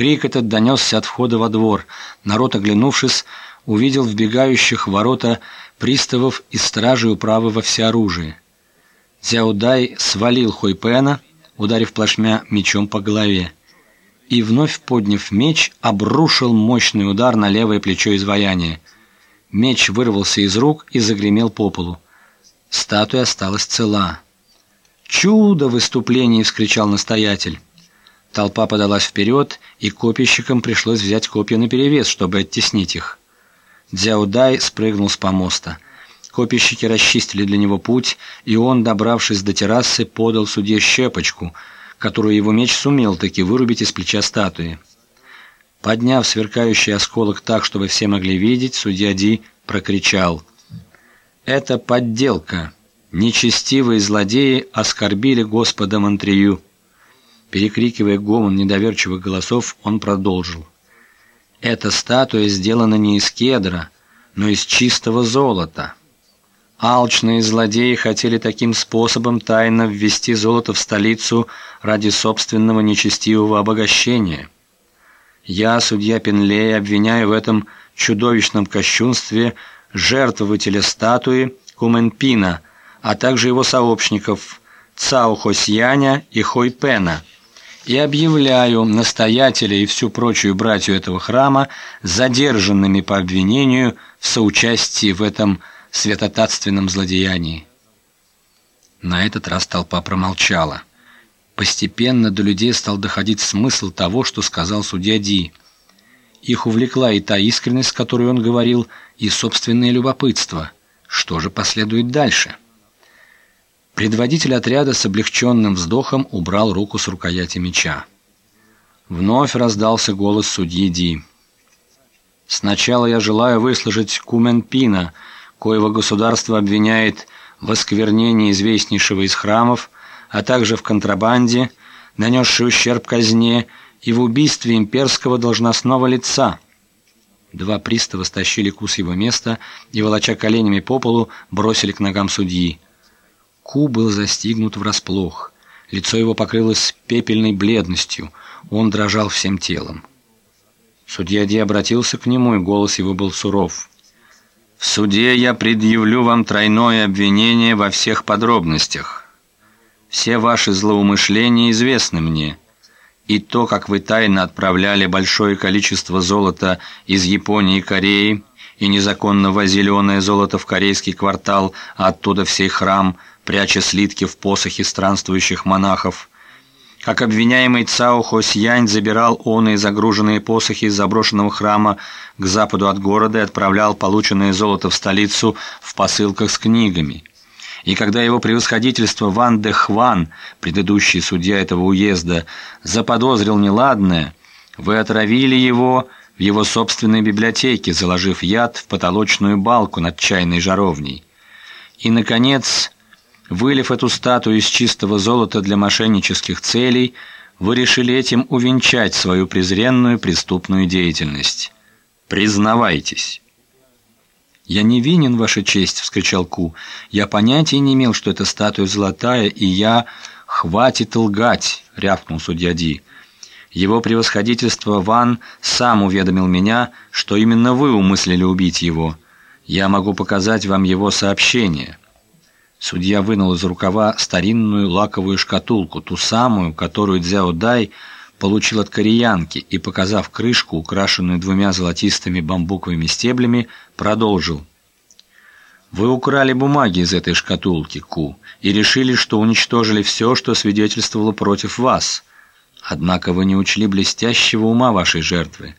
Крик этот донесся от входа во двор. Народ, оглянувшись, увидел вбегающих в ворота приставов и стражей управы во всеоружии. Зяудай свалил Хойпена, ударив плашмя мечом по голове, и вновь подняв меч, обрушил мощный удар на левое плечо изваяния. Меч вырвался из рук и загремел по полу. Статуя осталась цела. «Чудо!» — в выступлении вскричал настоятель. Толпа подалась вперед, и копийщикам пришлось взять копья наперевес, чтобы оттеснить их. Дзяудай спрыгнул с помоста. Копийщики расчистили для него путь, и он, добравшись до террасы, подал судье щепочку, которую его меч сумел таки вырубить из плеча статуи. Подняв сверкающий осколок так, чтобы все могли видеть, судья Ди прокричал. «Это подделка. Нечестивые злодеи оскорбили Господа Монтрию». Перекрикивая гомон недоверчивых голосов, он продолжил. «Эта статуя сделана не из кедра, но из чистого золота». Алчные злодеи хотели таким способом тайно ввести золото в столицу ради собственного нечестивого обогащения. Я, судья Пенлей, обвиняю в этом чудовищном кощунстве жертвователя статуи Куменпина, а также его сообщников Цао Хосьяня и Хойпена – и объявляю настоятеля и всю прочую братью этого храма задержанными по обвинению в соучастии в этом святотатственном злодеянии. На этот раз толпа промолчала. Постепенно до людей стал доходить смысл того, что сказал судья Ди. Их увлекла и та искренность, с которой он говорил, и собственное любопытство. Что же последует дальше? Предводитель отряда с облегченным вздохом убрал руку с рукояти меча. Вновь раздался голос судьи Ди. «Сначала я желаю выслушать Куменпина, коего государство обвиняет в осквернении известнейшего из храмов, а также в контрабанде, нанесшей ущерб казне, и в убийстве имперского должностного лица». Два пристава стащили Ку с его места и, волоча коленями по полу, бросили к ногам судьи. Ку был застигнут врасплох. Лицо его покрылось пепельной бледностью. Он дрожал всем телом. Судья Ди обратился к нему, и голос его был суров. «В суде я предъявлю вам тройное обвинение во всех подробностях. Все ваши злоумышления известны мне, и то, как вы тайно отправляли большое количество золота из Японии и Кореи, и незаконно возили золото в корейский квартал, а оттуда в сей храм – пряча слитки в посохи странствующих монахов. Как обвиняемый Цао Хосьянь забирал он и загруженные посохи из заброшенного храма к западу от города и отправлял полученное золото в столицу в посылках с книгами. И когда его превосходительство Ван де Хван, предыдущий судья этого уезда, заподозрил неладное, вы отравили его в его собственной библиотеке, заложив яд в потолочную балку над чайной жаровней. И, наконец, Вылив эту статую из чистого золота для мошеннических целей, вы решили этим увенчать свою презренную преступную деятельность. Признавайтесь. «Я не винен, Ваша честь!» — вскричал Ку. «Я понятия не имел, что эта статуя золотая, и я...» «Хватит лгать!» — рявкнул судья Ди. «Его превосходительство Ван сам уведомил меня, что именно вы умыслили убить его. Я могу показать вам его сообщение». Судья вынул из рукава старинную лаковую шкатулку, ту самую, которую Дзяо Дай получил от кореянки и, показав крышку, украшенную двумя золотистыми бамбуковыми стеблями, продолжил. «Вы украли бумаги из этой шкатулки, Ку, и решили, что уничтожили все, что свидетельствовало против вас. Однако вы не учли блестящего ума вашей жертвы.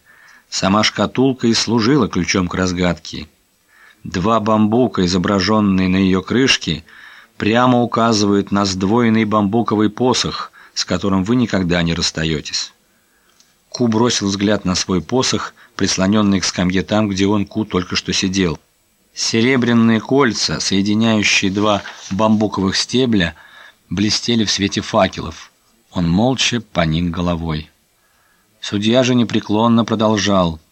Сама шкатулка и служила ключом к разгадке». Два бамбука, изображенные на ее крышке, прямо указывают на сдвоенный бамбуковый посох, с которым вы никогда не расстаетесь. Ку бросил взгляд на свой посох, прислоненный к скамье там, где он, Ку, только что сидел. Серебряные кольца, соединяющие два бамбуковых стебля, блестели в свете факелов. Он молча поник головой. Судья же непреклонно продолжал –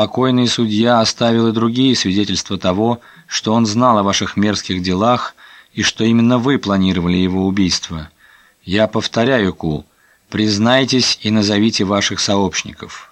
Покойный судья оставил и другие свидетельства того, что он знал о ваших мерзких делах и что именно вы планировали его убийство. Я повторяю, Ку, Признайтесь и назовите ваших сообщников.